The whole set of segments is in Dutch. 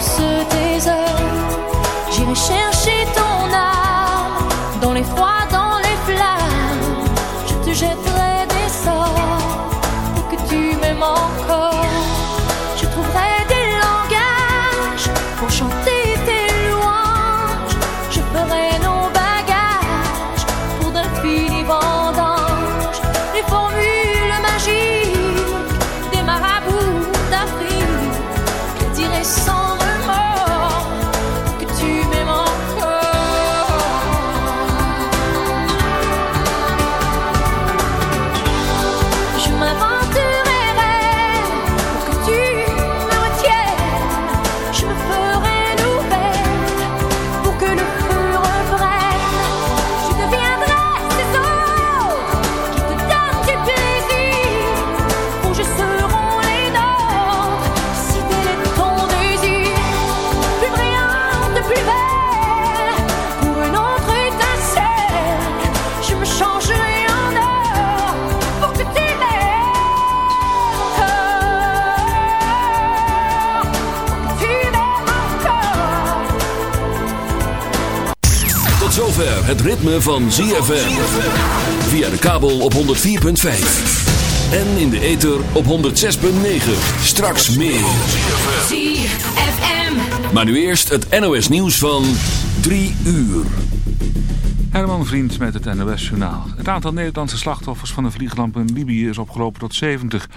silence des heures. J'irai chercher. Ritme van ZFM. Via de kabel op 104.5. En in de ether op 106.9. Straks meer. ZFM. Maar nu eerst het NOS nieuws van 3 uur. Herman Vriend met het NOS Journaal. Het aantal Nederlandse slachtoffers van de vliegramp in Libië is opgelopen tot 70.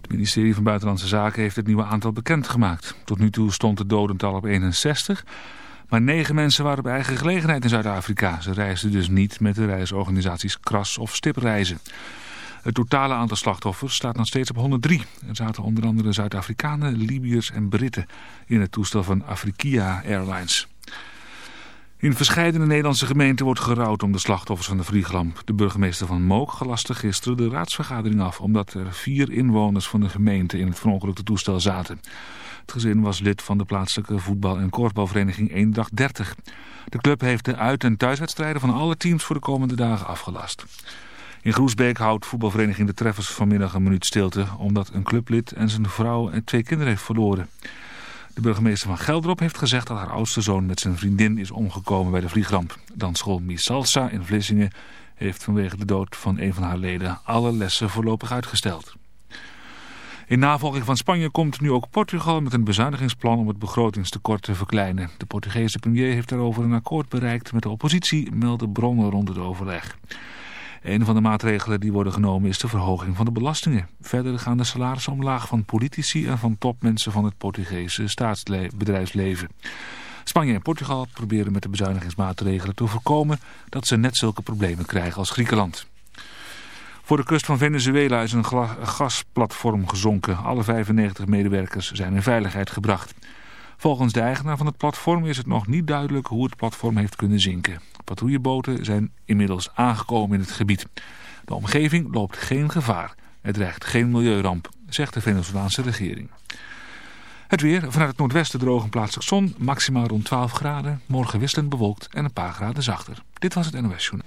Het ministerie van Buitenlandse Zaken heeft het nieuwe aantal bekendgemaakt. Tot nu toe stond het dodental op 61. Maar negen mensen waren op eigen gelegenheid in Zuid-Afrika. Ze reisden dus niet met de reisorganisaties Kras of Stipreizen. Het totale aantal slachtoffers staat nog steeds op 103. Er zaten onder andere Zuid-Afrikanen, Libiërs en Britten in het toestel van Afrikia Airlines. In verschillende Nederlandse gemeenten wordt gerouwd om de slachtoffers van de vliegramp. De burgemeester van Mook gelastte gisteren de raadsvergadering af... omdat er vier inwoners van de gemeente in het verongelukte toestel zaten. Het gezin was lid van de plaatselijke voetbal- en korfbalvereniging Eendag 30. De club heeft de uit- en thuiswedstrijden van alle teams voor de komende dagen afgelast. In Groesbeek houdt voetbalvereniging De Treffers vanmiddag een minuut stilte... omdat een clublid en zijn vrouw en twee kinderen heeft verloren. De burgemeester van Gelderop heeft gezegd dat haar oudste zoon met zijn vriendin is omgekomen bij de vliegramp. Dansschool Misalsa in Vlissingen heeft vanwege de dood van een van haar leden alle lessen voorlopig uitgesteld. In navolging van Spanje komt nu ook Portugal met een bezuinigingsplan om het begrotingstekort te verkleinen. De Portugese premier heeft daarover een akkoord bereikt met de oppositie, melden bronnen rond het overleg. Een van de maatregelen die worden genomen is de verhoging van de belastingen. Verder gaan de salarissen omlaag van politici en van topmensen van het Portugese staatsbedrijfsleven. Spanje en Portugal proberen met de bezuinigingsmaatregelen te voorkomen dat ze net zulke problemen krijgen als Griekenland. Voor de kust van Venezuela is een gasplatform gezonken. Alle 95 medewerkers zijn in veiligheid gebracht. Volgens de eigenaar van het platform is het nog niet duidelijk hoe het platform heeft kunnen zinken. Patrouilleboten zijn inmiddels aangekomen in het gebied. De omgeving loopt geen gevaar. Het dreigt geen milieuramp, zegt de Venezolaanse regering. Het weer, vanuit het noordwesten droog en plaatselijk zon, maximaal rond 12 graden. Morgen wisselend bewolkt en een paar graden zachter. Dit was het NOS Journaal.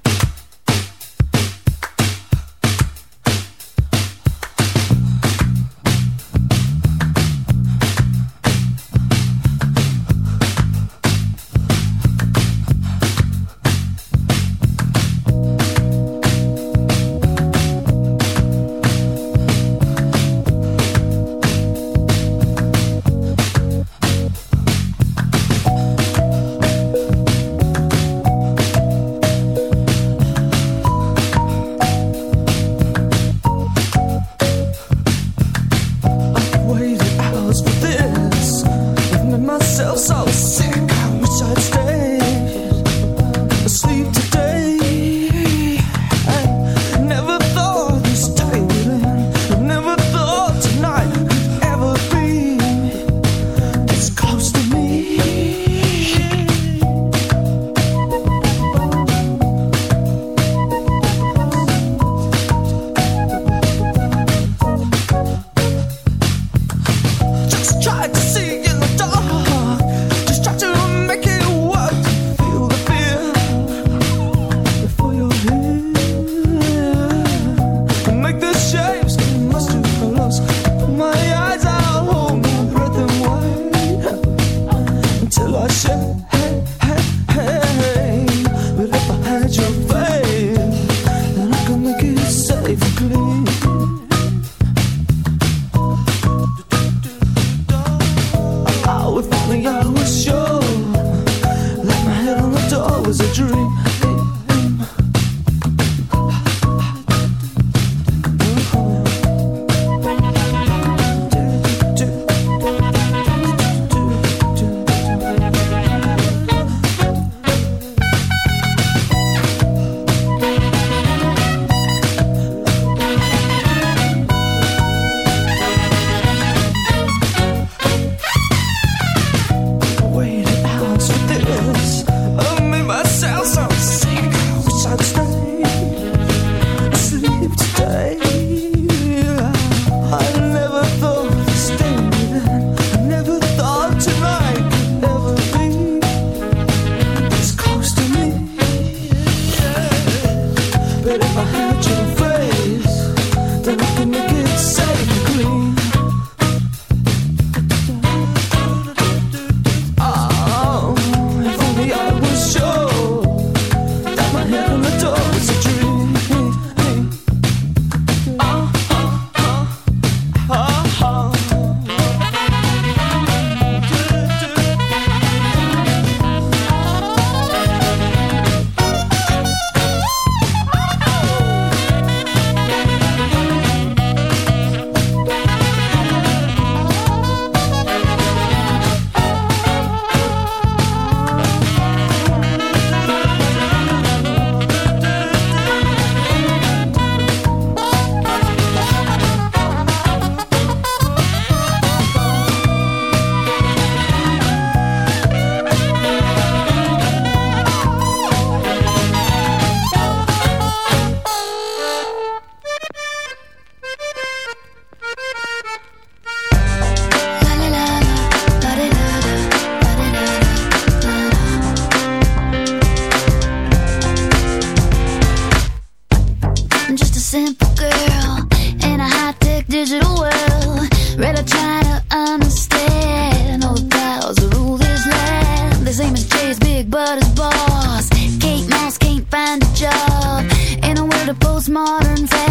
is big, but it's boss. Kate Moss can't find a job in a world of postmodern fashion.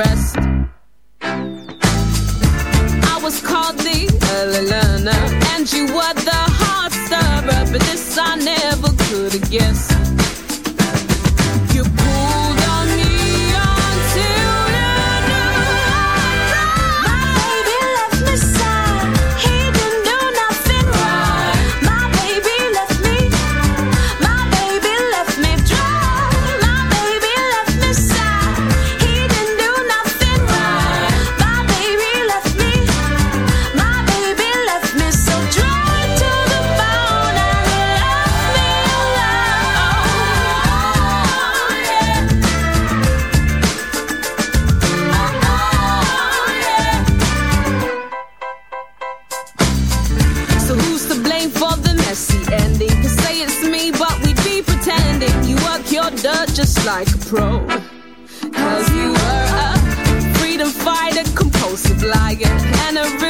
rest. lion and a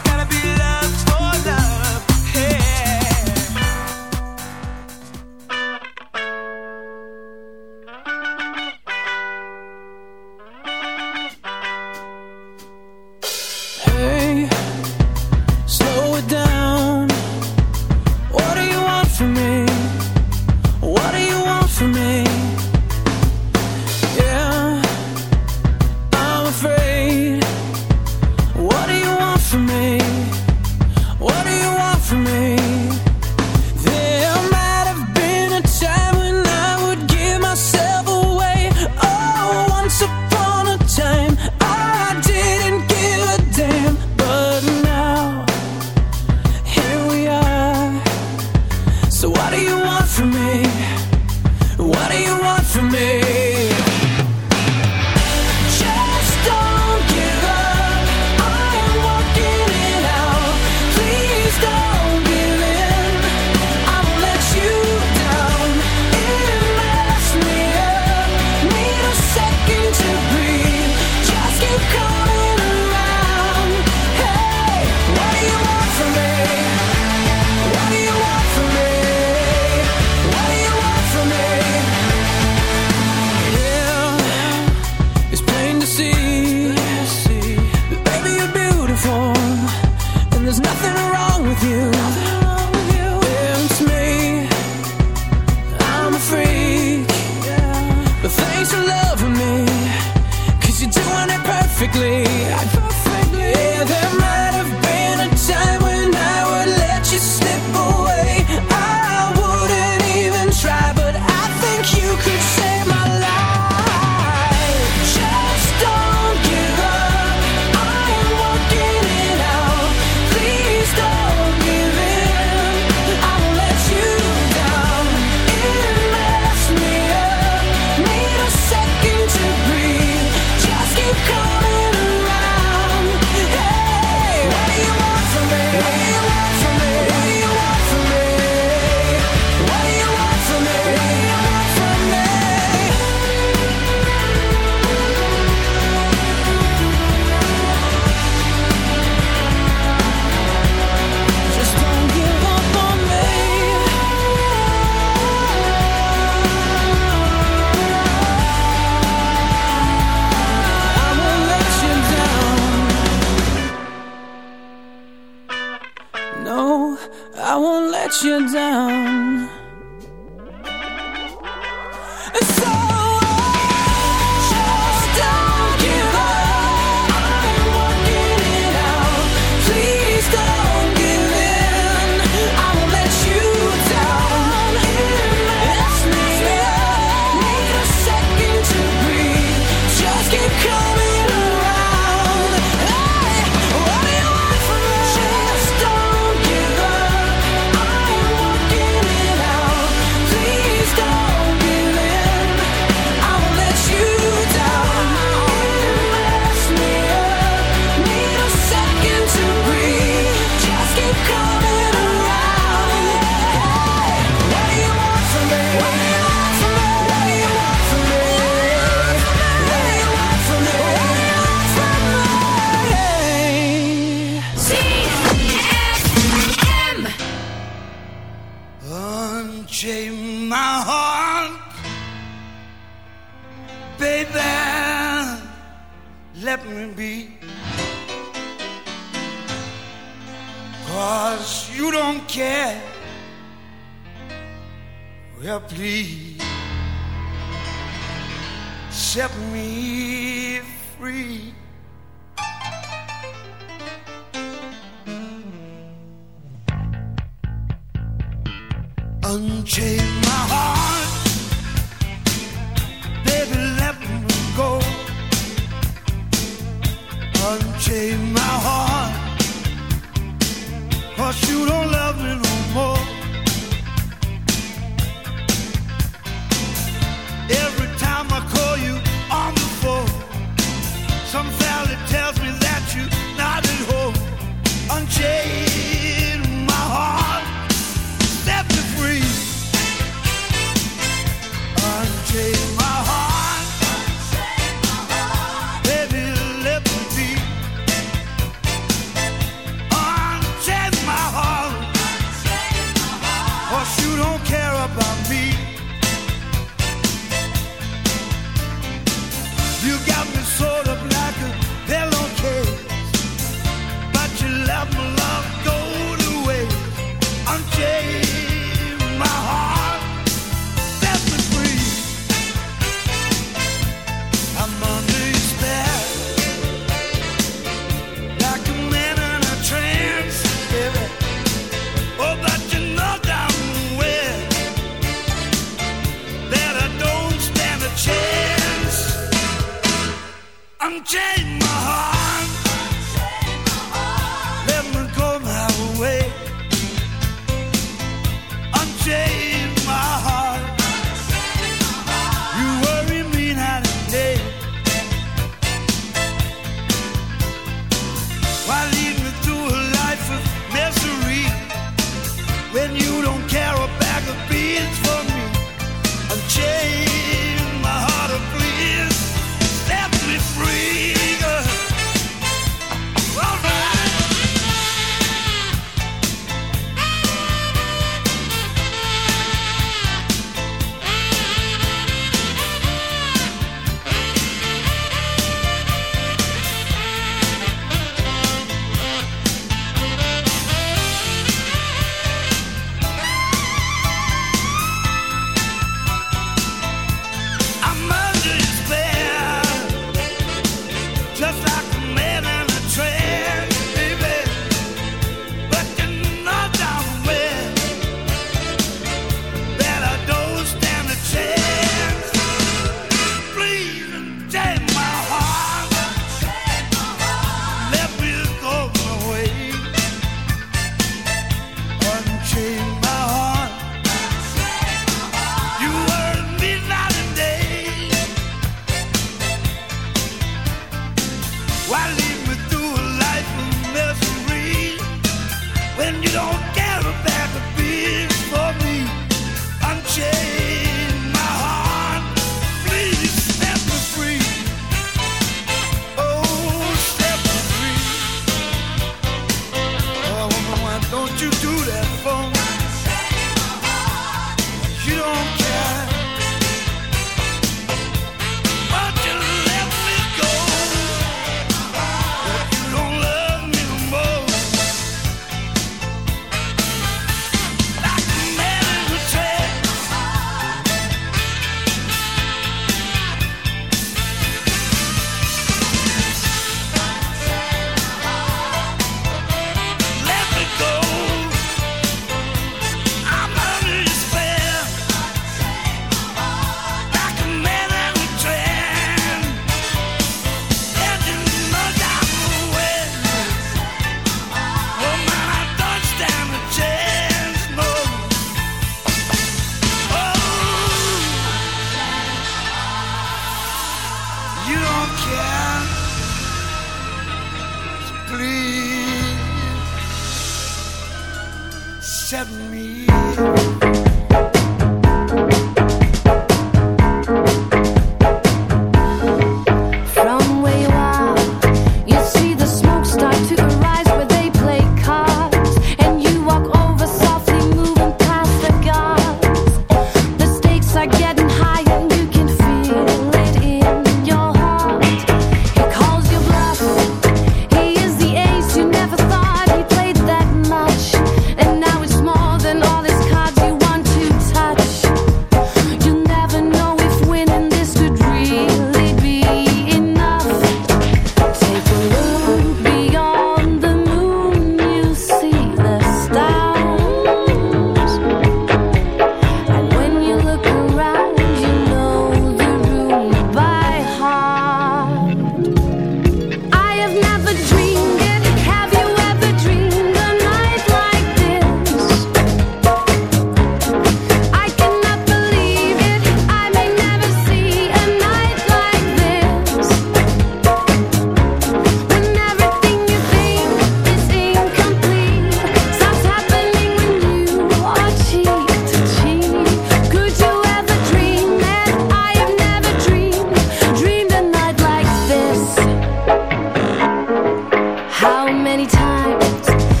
many times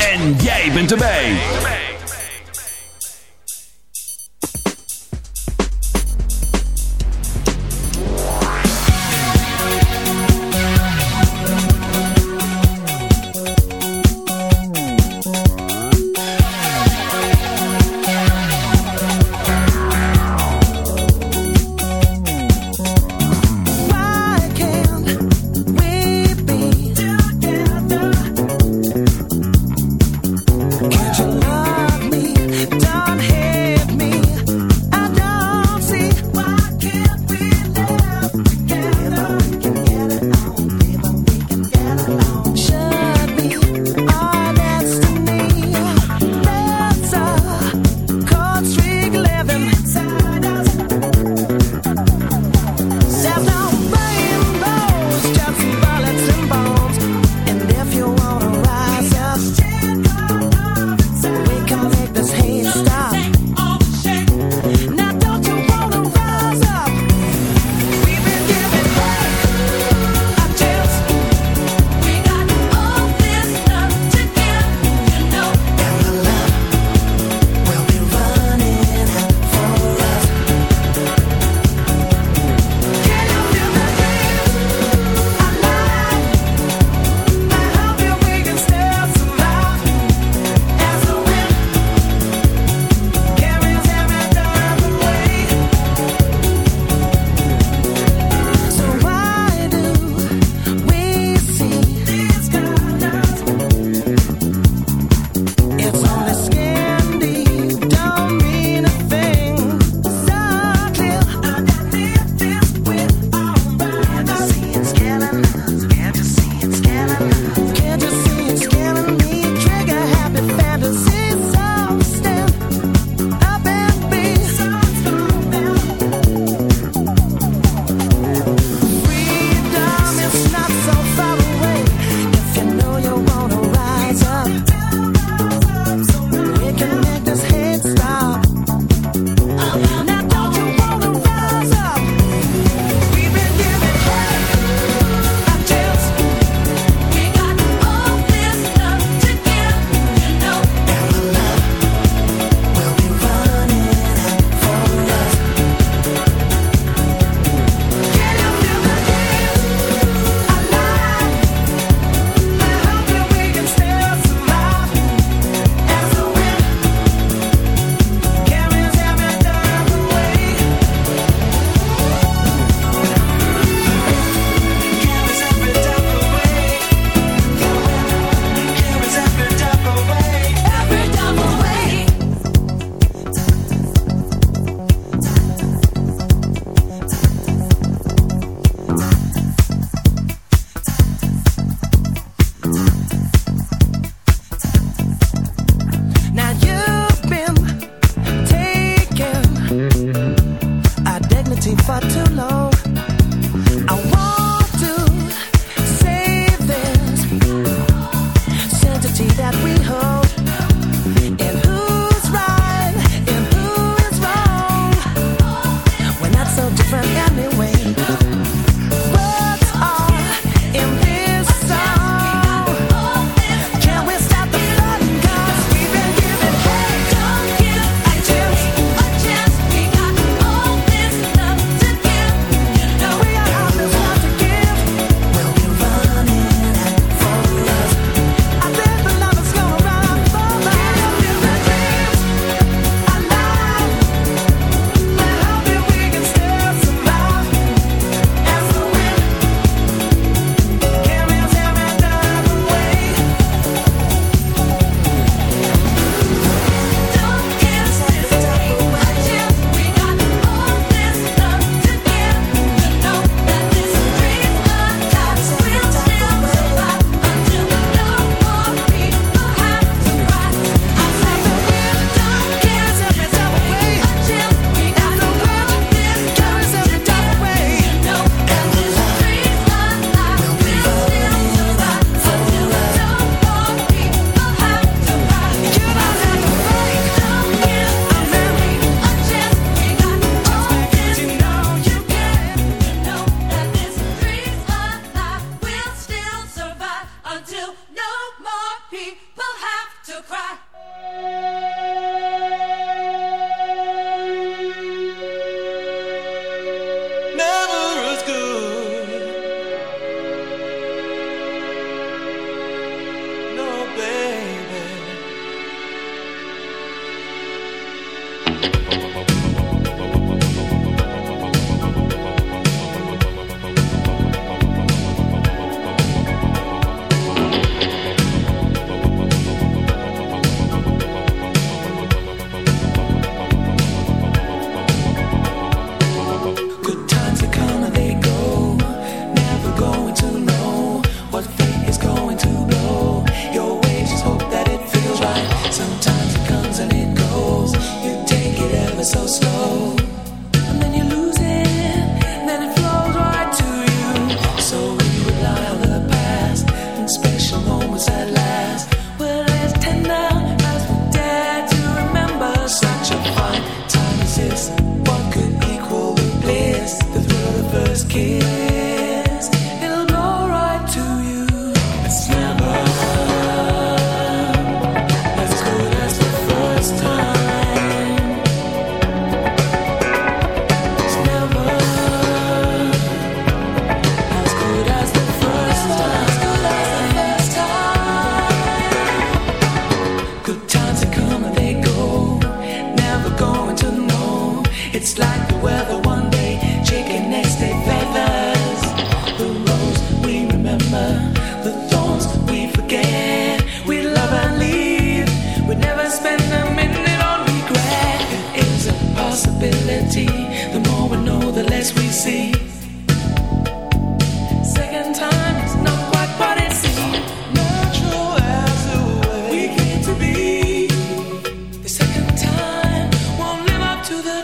En jij bent erbij.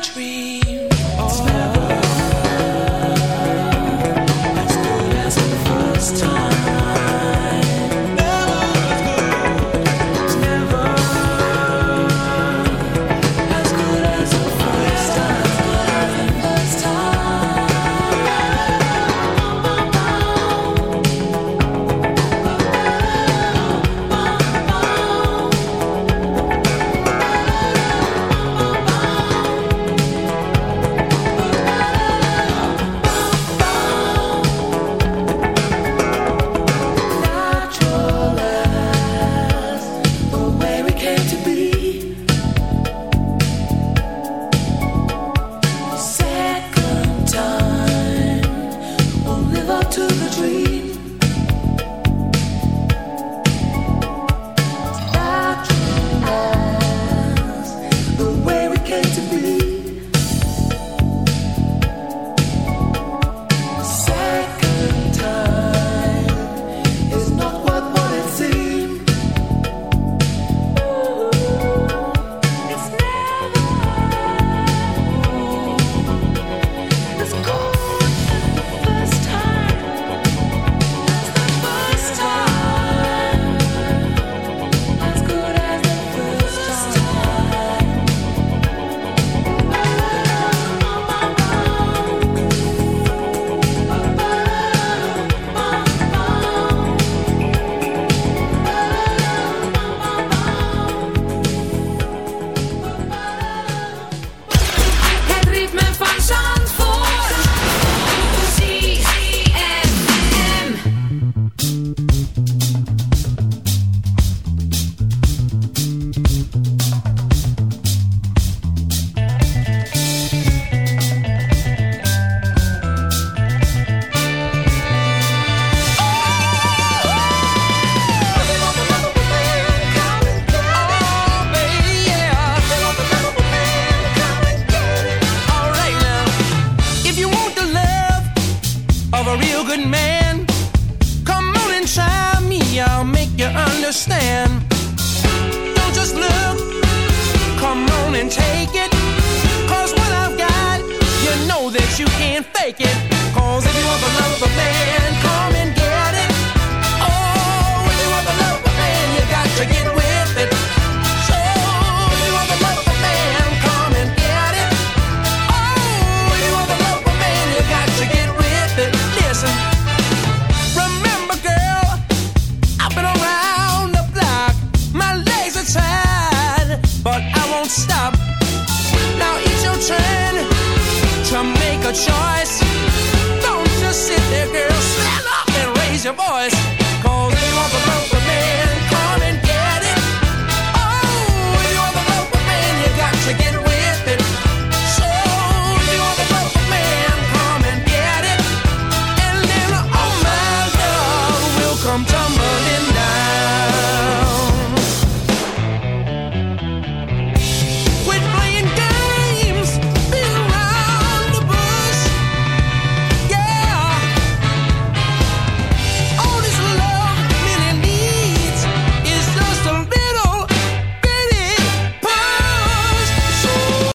Dream.